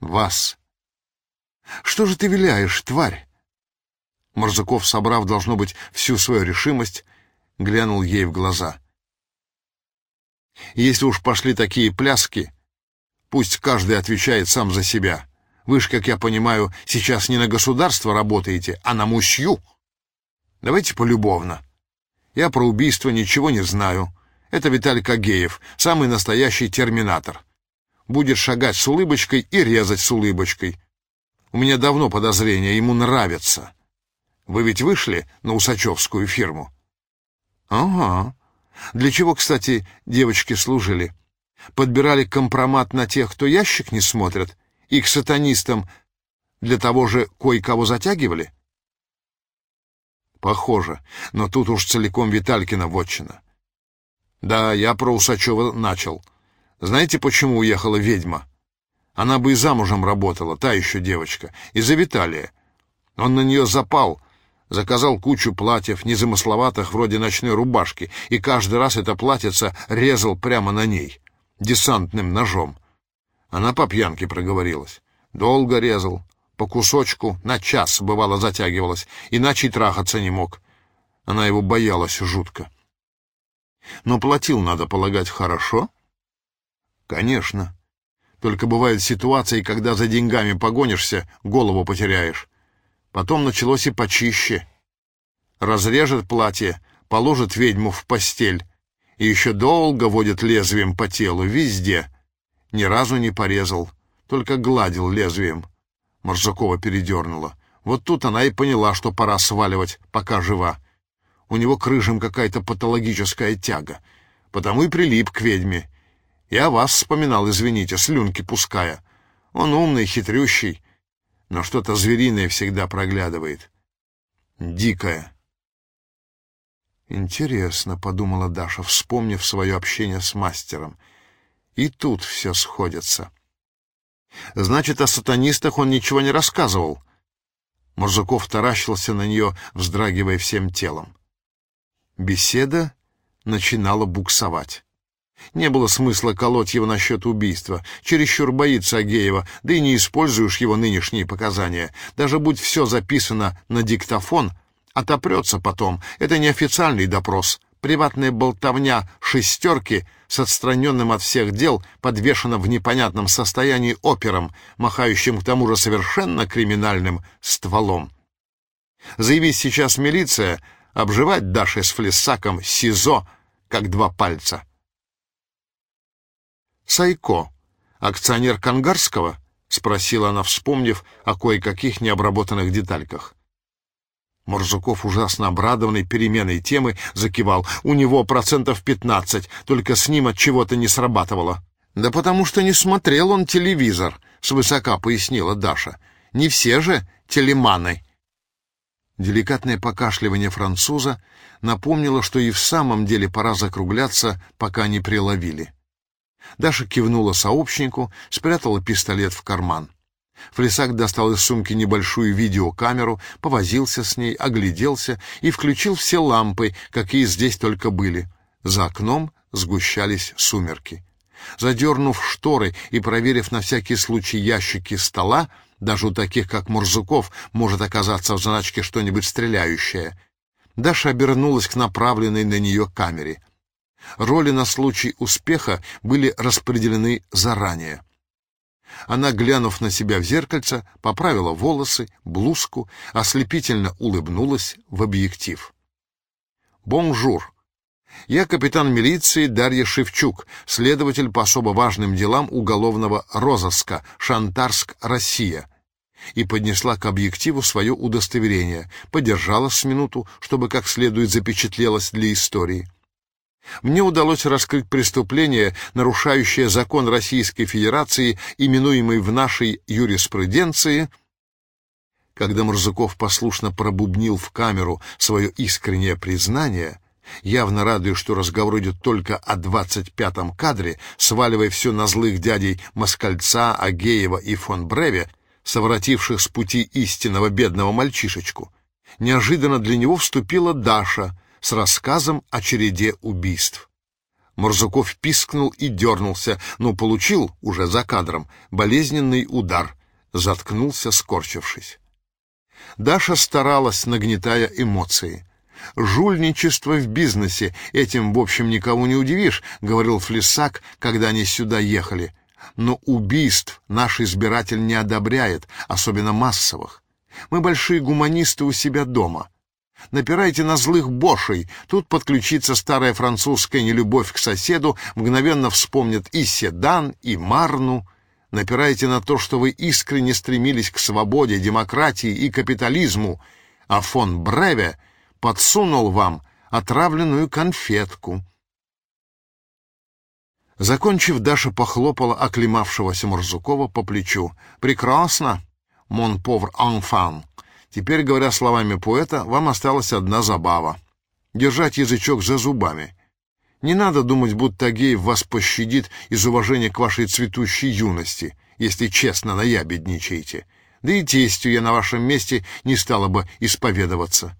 Вас. Что же ты виляешь, тварь? Морзаков, собрав, должно быть, всю свою решимость, глянул ей в глаза. Если уж пошли такие пляски, пусть каждый отвечает сам за себя. Вы ж, как я понимаю, сейчас не на государство работаете, а на мусью. Давайте полюбовно. Я про убийство ничего не знаю. Это Виталий Кагеев, самый настоящий терминатор. Будет шагать с улыбочкой и резать с улыбочкой. У меня давно подозрение, ему нравится. Вы ведь вышли на Усачевскую фирму? Ага. Для чего, кстати, девочки служили? Подбирали компромат на тех, кто ящик не смотрит, и к сатанистам для того же кое-кого затягивали? Похоже, но тут уж целиком Виталькина вотчина. Да, я про Усачева начал. Знаете, почему уехала ведьма? Она бы и замужем работала, та еще девочка, из-за Виталия. Он на нее запал, заказал кучу платьев, незамысловатых, вроде ночной рубашки, и каждый раз это платьице резал прямо на ней, десантным ножом. Она по пьянке проговорилась. Долго резал, по кусочку, на час, бывало, затягивалась, иначе и трахаться не мог. Она его боялась жутко. Но платил, надо полагать, хорошо? Конечно. Только бывают ситуации, когда за деньгами погонишься, голову потеряешь. Потом началось и почище. Разрежет платье, положит ведьму в постель и еще долго водит лезвием по телу, везде. Ни разу не порезал, только гладил лезвием. Моржакова передернула. Вот тут она и поняла, что пора сваливать, пока жива. У него к рыжим какая-то патологическая тяга. Потому и прилип к ведьме. Я вас вспоминал, извините, слюнки пуская. Он умный, хитрющий, но что-то звериное всегда проглядывает. Дикое. «Интересно», — подумала Даша, вспомнив свое общение с мастером. «И тут все сходится». «Значит, о сатанистах он ничего не рассказывал?» Мурзаков таращился на нее, вздрагивая всем телом. Беседа начинала буксовать. Не было смысла колоть его насчет убийства. Чересчур боится Агеева, да и не используешь его нынешние показания. Даже будь все записано на диктофон, отопрется потом. Это не официальный допрос. Приватная болтовня шестерки с отстраненным от всех дел подвешена в непонятном состоянии опером, махающим к тому же совершенно криминальным стволом. Заявись сейчас милиция, обживать Даши с флессаком СИЗО, как два пальца. «Сайко, акционер Кангарского?» — спросила она, вспомнив о кое-каких необработанных детальках. Морзуков, ужасно обрадованный переменой темы, закивал. «У него процентов пятнадцать, только с ним от чего-то не срабатывало». «Да потому что не смотрел он телевизор», — свысока пояснила Даша. «Не все же телеманы». Деликатное покашливание француза напомнило, что и в самом деле пора закругляться, пока не приловили. Даша кивнула сообщнику, спрятала пистолет в карман. Флесак достал из сумки небольшую видеокамеру, повозился с ней, огляделся и включил все лампы, какие здесь только были. За окном сгущались сумерки. Задернув шторы и проверив на всякий случай ящики стола, даже у таких, как Мурзуков, может оказаться в заначке что-нибудь стреляющее. Даша обернулась к направленной на нее камере. Роли на случай успеха были распределены заранее. Она, глянув на себя в зеркальце, поправила волосы, блузку, ослепительно улыбнулась в объектив. «Bonjour! Я капитан милиции Дарья Шевчук, следователь по особо важным делам уголовного розыска, Шантарск, Россия» и поднесла к объективу свое удостоверение, подержала с минуту, чтобы как следует запечатлелось для истории. Мне удалось раскрыть преступление, нарушающее закон Российской Федерации, именуемый в нашей юриспруденции. Когда Мурзаков послушно пробубнил в камеру свое искреннее признание, явно радуясь, что разговор идет только о двадцать пятом кадре, сваливая все на злых дядей Москальца, Агеева и фон Бреве, совративших с пути истинного бедного мальчишечку, неожиданно для него вступила Даша — с рассказом о череде убийств. Морзуков пискнул и дернулся, но получил, уже за кадром, болезненный удар. Заткнулся, скорчившись. Даша старалась, нагнетая эмоции. «Жульничество в бизнесе, этим, в общем, никого не удивишь», — говорил Флесак, когда они сюда ехали. «Но убийств наш избиратель не одобряет, особенно массовых. Мы большие гуманисты у себя дома. Напирайте на злых бошей. Тут подключится старая французская нелюбовь к соседу, мгновенно вспомнят и Седан, и Марну. Напирайте на то, что вы искренне стремились к свободе, демократии и капитализму, а фон Бреве подсунул вам отравленную конфетку. Закончив, Даша похлопала оклемавшегося Мурзукова по плечу. «Прекрасно, мон повр анфан. Теперь, говоря словами поэта, вам осталась одна забава — держать язычок за зубами. Не надо думать, будто Агеев вас пощадит из уважения к вашей цветущей юности, если честно наябедничаете. Да и тестью я на вашем месте не стала бы исповедоваться.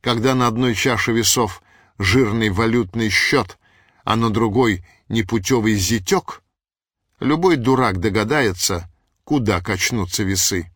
Когда на одной чаше весов жирный валютный счет, а на другой непутевый зятек, любой дурак догадается, куда качнутся весы.